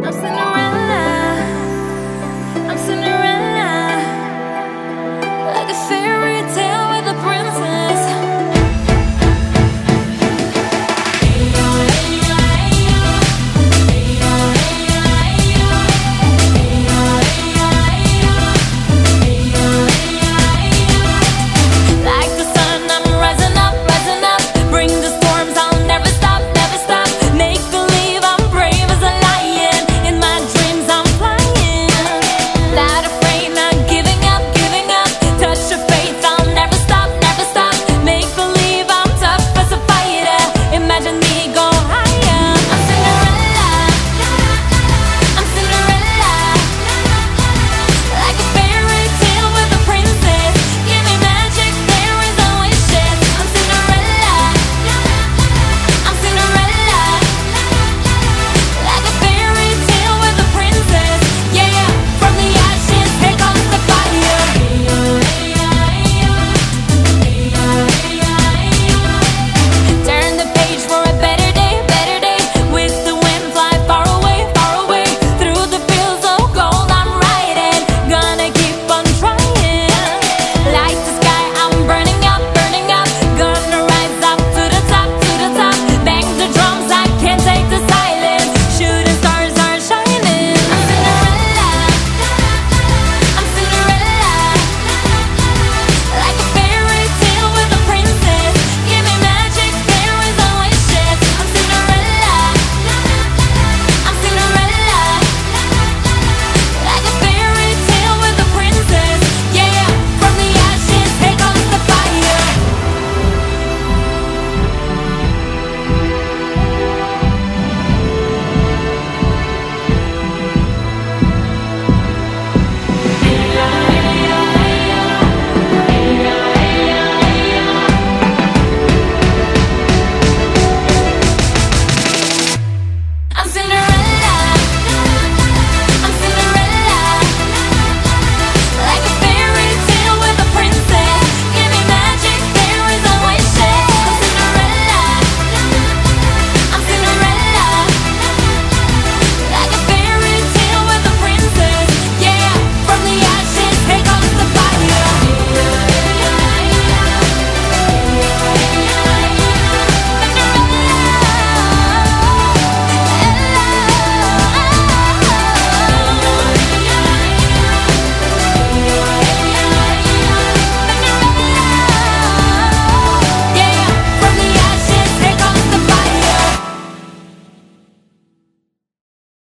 I'm Cinderella. I'm Cinderella. Like a fairy.